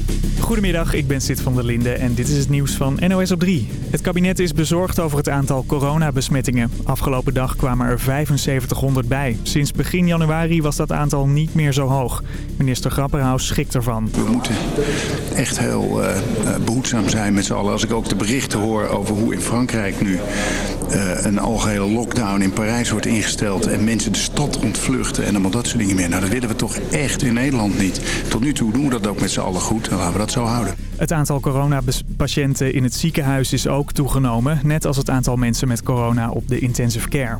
thank you Goedemiddag, ik ben Sid van der Linde en dit is het nieuws van NOS op 3. Het kabinet is bezorgd over het aantal coronabesmettingen. Afgelopen dag kwamen er 7500 bij. Sinds begin januari was dat aantal niet meer zo hoog. Minister Grapperhaus schikt ervan. We moeten echt heel uh, behoedzaam zijn met z'n allen. Als ik ook de berichten hoor over hoe in Frankrijk nu uh, een algehele lockdown in Parijs wordt ingesteld... en mensen de stad ontvluchten en allemaal dat soort dingen meer. Nou, dat willen we toch echt in Nederland niet. Tot nu toe doen we dat ook met z'n allen goed. Dan laten we dat zo Het aantal coronapatiënten in het ziekenhuis is ook toegenomen. Net als het aantal mensen met corona op de intensive care.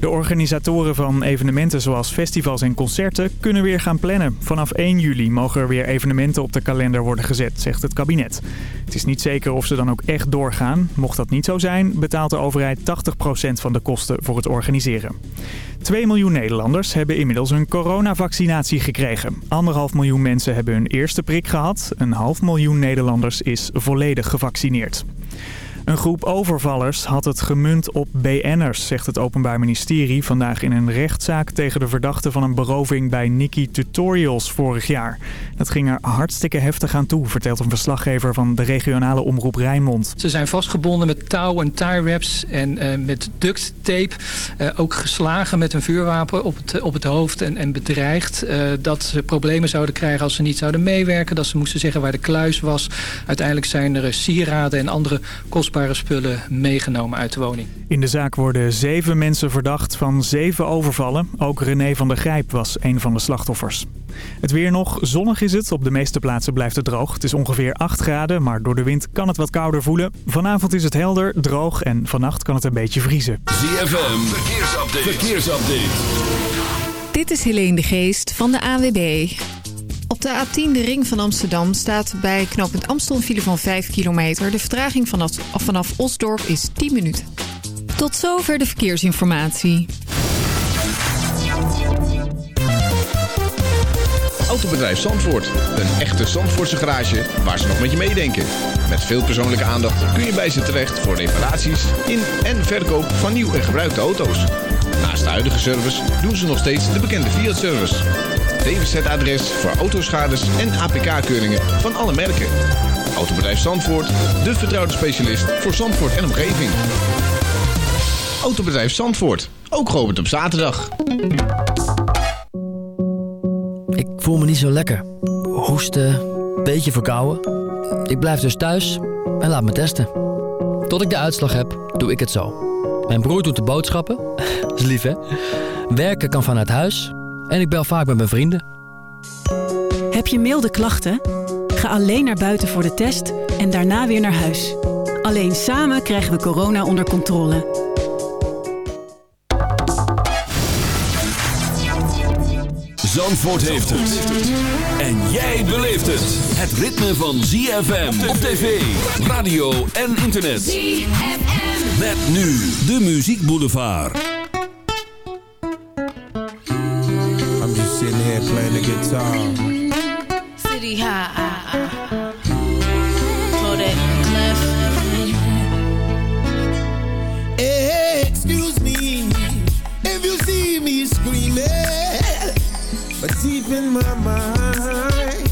De organisatoren van evenementen zoals festivals en concerten kunnen weer gaan plannen. Vanaf 1 juli mogen er weer evenementen op de kalender worden gezet, zegt het kabinet. Het is niet zeker of ze dan ook echt doorgaan. Mocht dat niet zo zijn, betaalt de overheid 80% van de kosten voor het organiseren. 2 miljoen Nederlanders hebben inmiddels een coronavaccinatie gekregen. Anderhalf miljoen mensen hebben hun eerste prik gehad. Een half miljoen Nederlanders is volledig gevaccineerd. Een groep overvallers had het gemunt op BN'ers, zegt het Openbaar Ministerie vandaag in een rechtszaak tegen de verdachte van een beroving bij Nikki Tutorials vorig jaar. Dat ging er hartstikke heftig aan toe, vertelt een verslaggever van de regionale omroep Rijnmond. Ze zijn vastgebonden met touw en tie wraps en uh, met duct tape. Uh, ook geslagen met een vuurwapen op het, op het hoofd en, en bedreigd uh, dat ze problemen zouden krijgen als ze niet zouden meewerken. Dat ze moesten zeggen waar de kluis was. Uiteindelijk zijn er sieraden en andere kostbare spullen meegenomen uit de woning. In de zaak worden zeven mensen verdacht van zeven overvallen. Ook René van der Grijp was een van de slachtoffers. Het weer nog. Zonnig is het. Op de meeste plaatsen blijft het droog. Het is ongeveer 8 graden, maar door de wind kan het wat kouder voelen. Vanavond is het helder, droog en vannacht kan het een beetje vriezen. ZFM, verkeersupdate. verkeersupdate. Dit is Helene de Geest van de AWB. Op de A10, de ring van Amsterdam, staat bij knooppunt Amstel een file van 5 kilometer. De vertraging vanaf, vanaf Osdorp is 10 minuten. Tot zover de verkeersinformatie. Autobedrijf Zandvoort. Een echte Zandvoortse garage waar ze nog met je meedenken. Met veel persoonlijke aandacht kun je bij ze terecht voor reparaties in en verkoop van nieuw en gebruikte auto's. Naast de huidige service doen ze nog steeds de bekende Fiat-service. DWZ-adres voor autoschades en APK-keuringen van alle merken. Autobedrijf Zandvoort, de vertrouwde specialist voor Zandvoort en omgeving. Autobedrijf Zandvoort, ook geopend op zaterdag. Ik voel me niet zo lekker. Hoesten, beetje verkouden. Ik blijf dus thuis en laat me testen. Tot ik de uitslag heb, doe ik het zo. Mijn broer doet de boodschappen. Dat is lief, hè? Werken kan vanuit huis en ik bel vaak met mijn vrienden. Heb je milde klachten? Ga alleen naar buiten voor de test en daarna weer naar huis. Alleen samen krijgen we corona onder controle. Zandvoort heeft het. En jij beleeft het. Het ritme van ZFM op tv, radio en internet. ZFM. Met nu de Muziek Boulevard. Sitting here playing the guitar. City High. Kodak Clef. Hey, eh, excuse me if you see me screaming, but deep in my mind,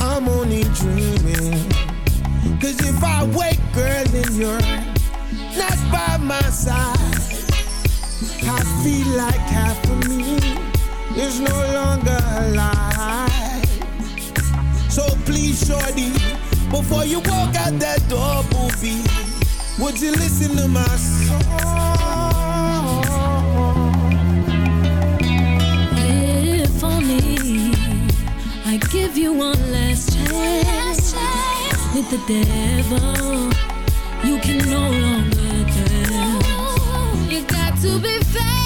I'm only dreaming. Cause if I wake, girl, then you're not by my side. I feel like half of me is no longer alive. So please, shorty, before you walk out that door, booby, would you listen to my song? If only I give you one last chance with the devil, you can no longer tell. You got to be faithful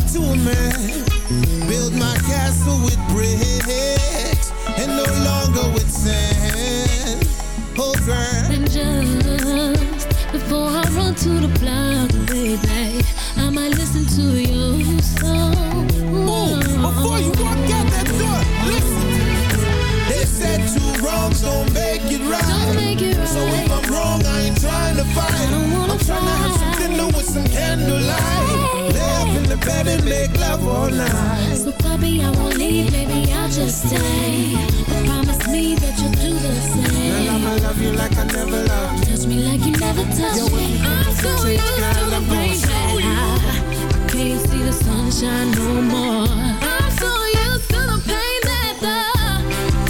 to a man. Build my castle with bricks and no longer with sand. Oh, girl. And just before I run to the block, baby, I might listen to your up in bed and make love all night. So puppy, I won't leave, maybe I'll just stay. But promise me that you'll do the Girl, same. I'ma love you like I never loved. Touch me like you never touched Yo, me. I'm so used to the rain you. I can't see the sunshine no more. I'm so used to the pain that the,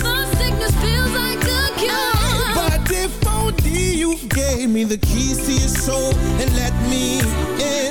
the sickness feels like a cure. But if only you gave me the keys to your soul and let me in,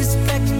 respect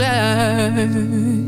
out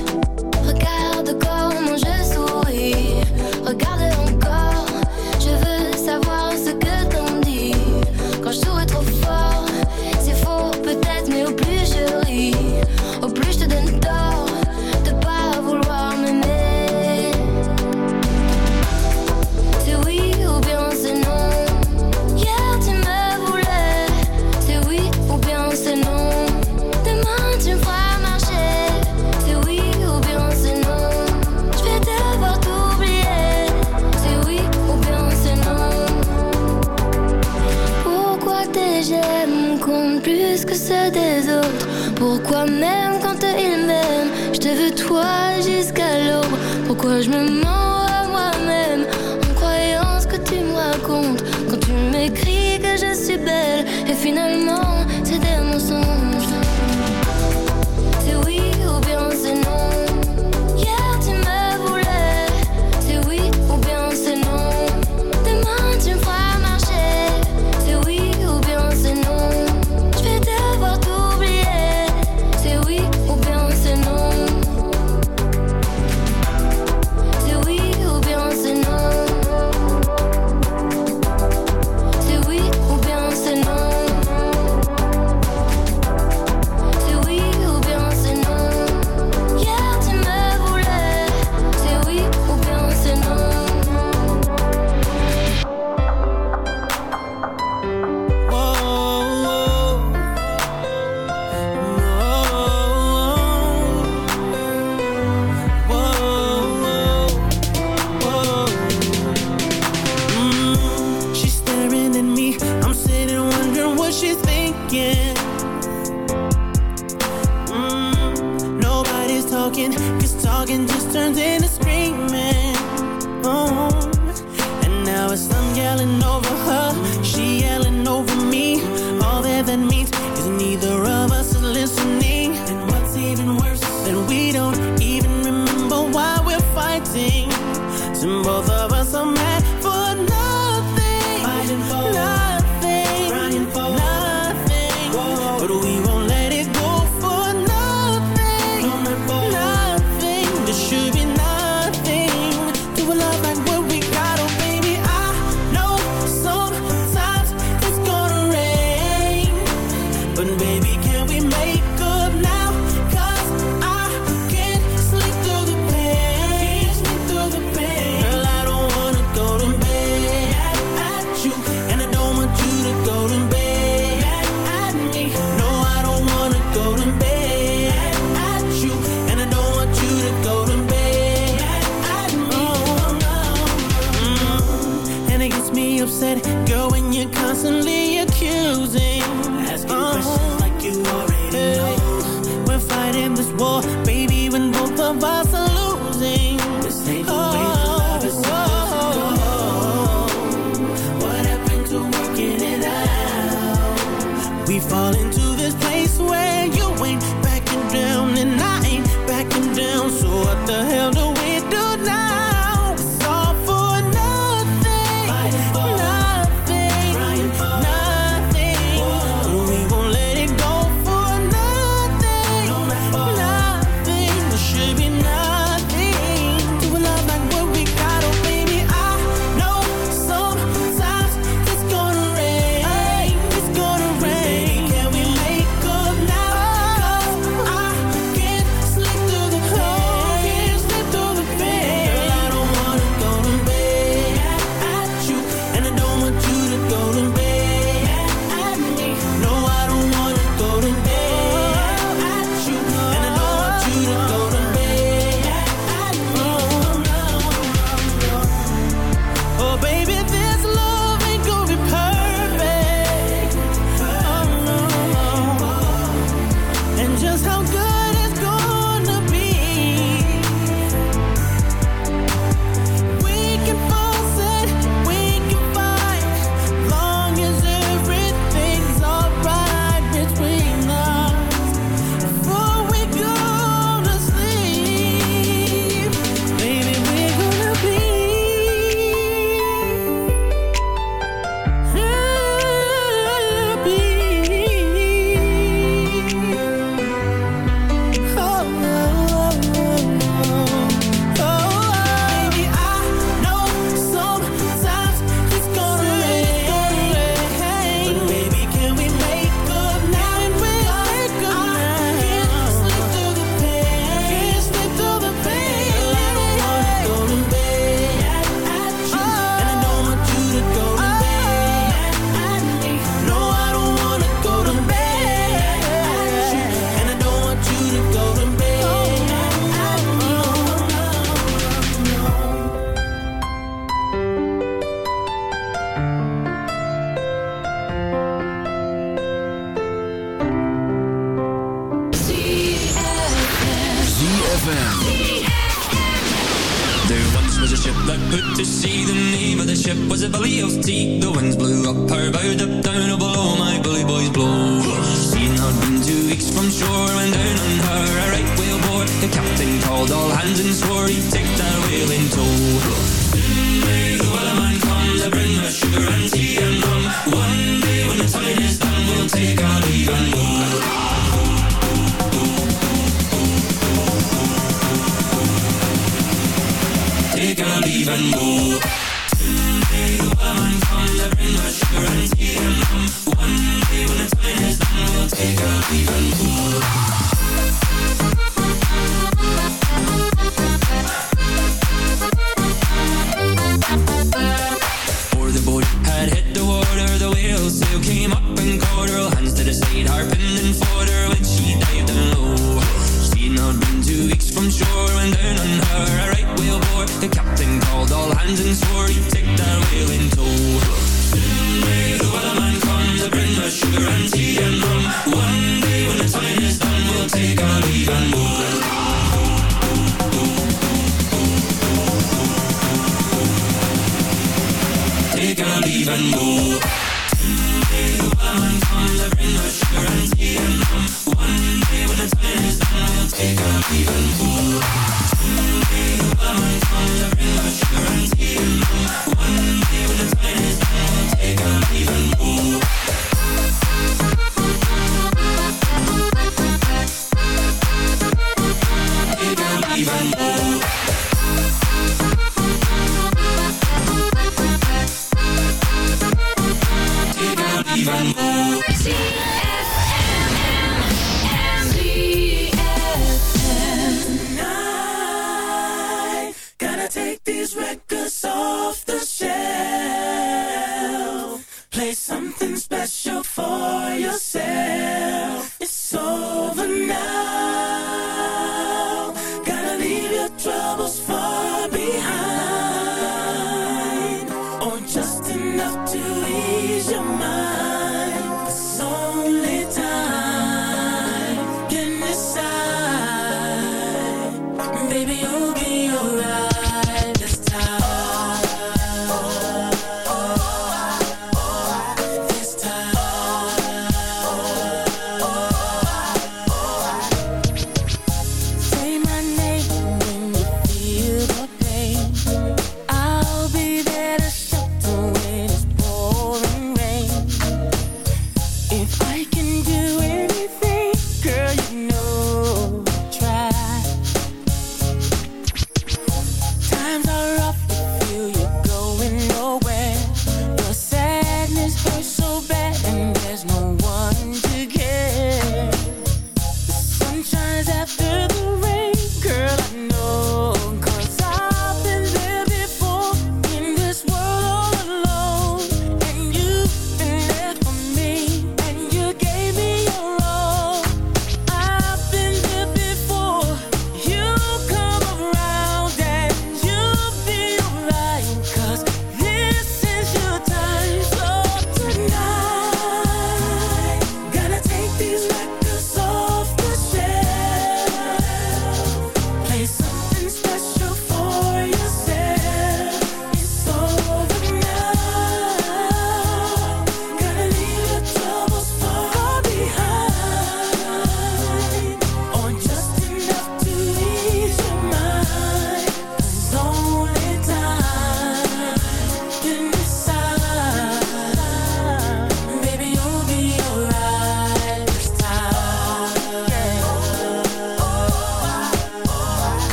si belle. Et finalement c'était un mensonge.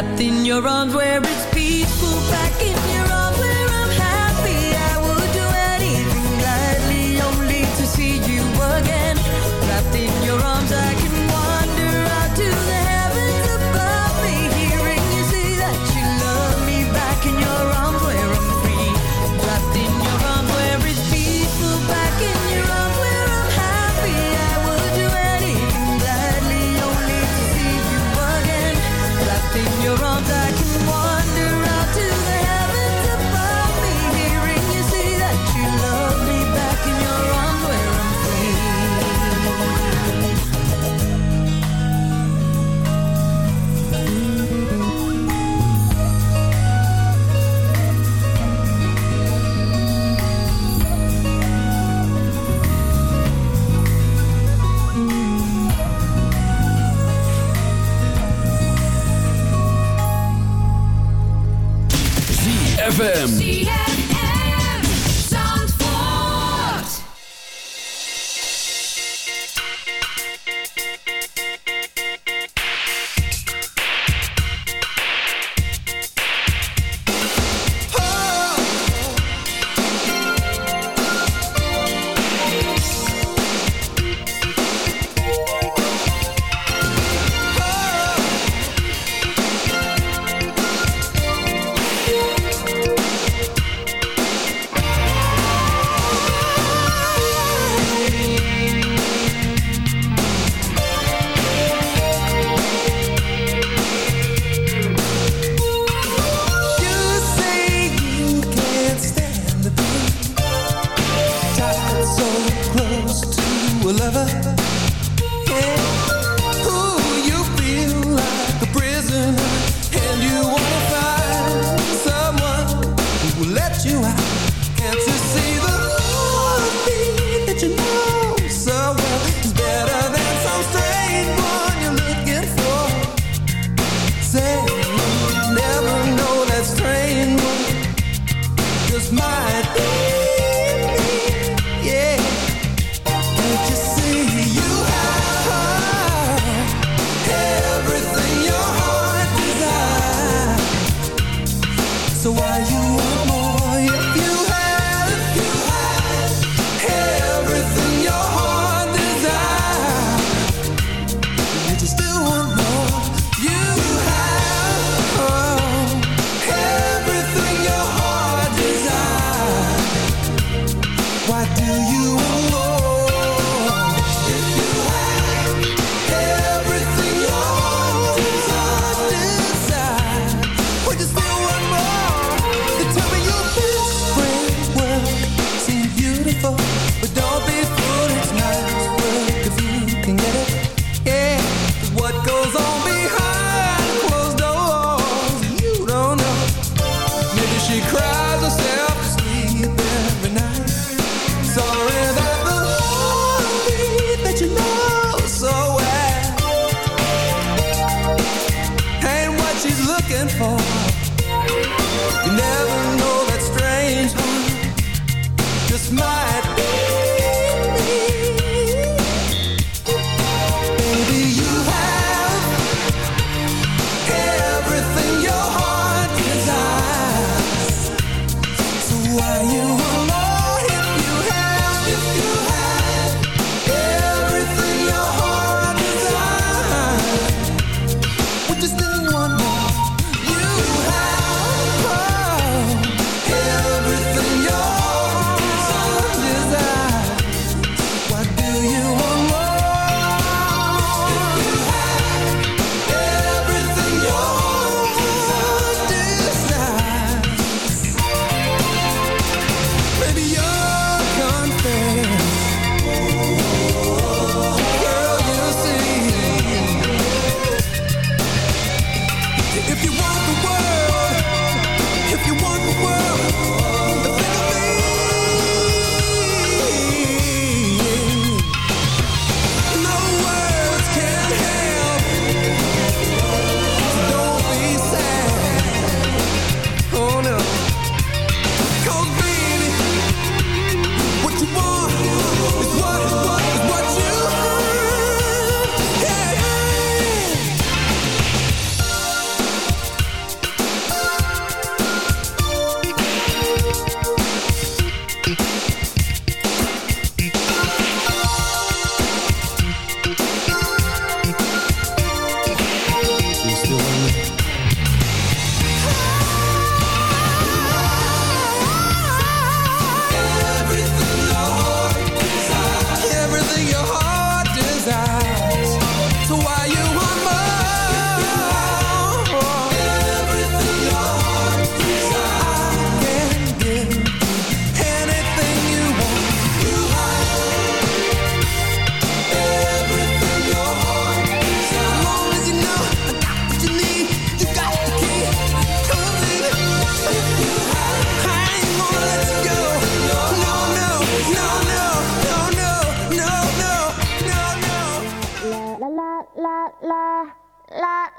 wrapped in your arms where it's peaceful. Back in your arms where I'm happy. I would do anything gladly, only to see you again. Wrapped in your arms I you are.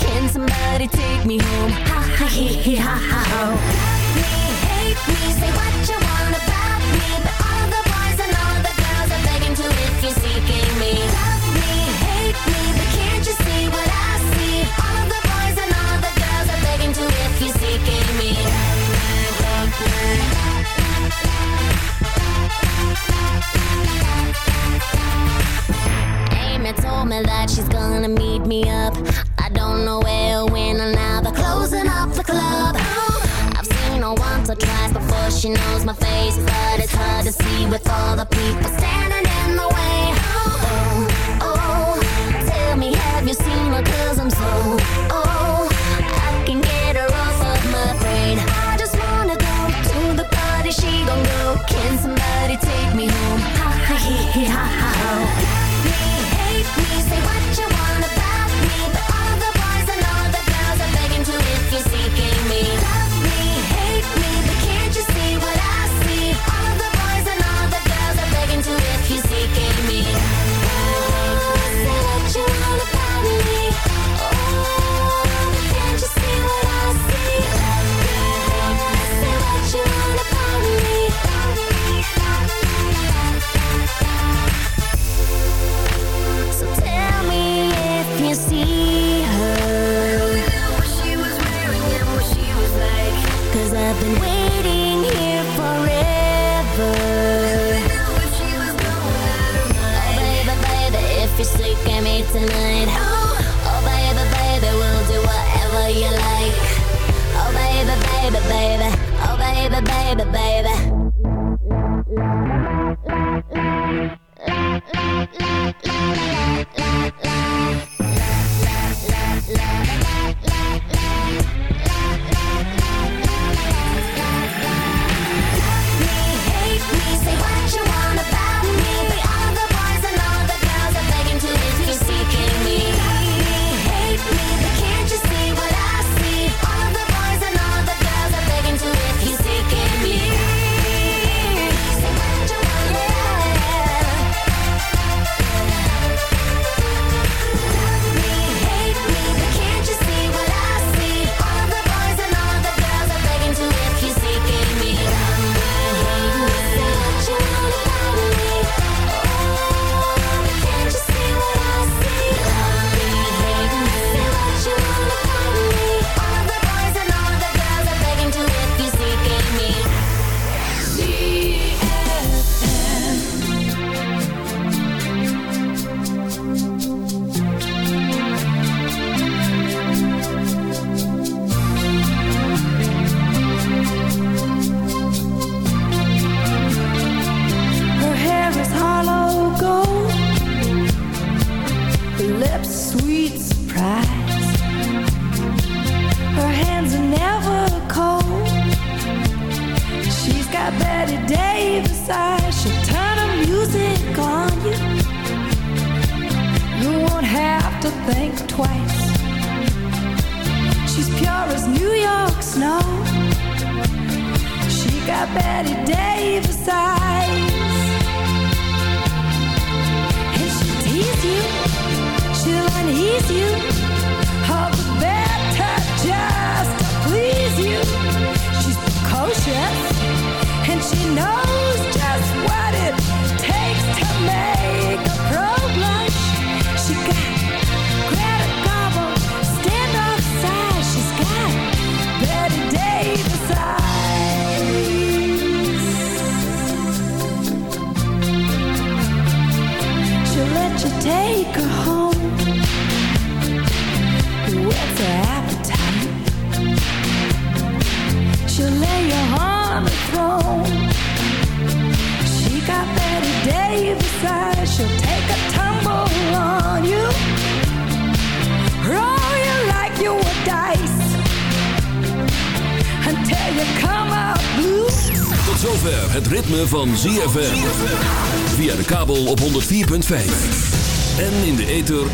Can somebody take me home? Ha ha he he ha ha ho. Love me, hate me, say what you want about me, but all the boys and all the girls are begging to if you're seeking me. Love me, hate me, but can't you see what I see? All the boys and all the girls are begging to if you're seeking me. Love me, love me. Amy told me that she's gonna meet me up don't know where, or when, and now they're closing up the club. Oh, I've seen her once or twice before she knows my face, but it's hard to see with all the people standing in the way.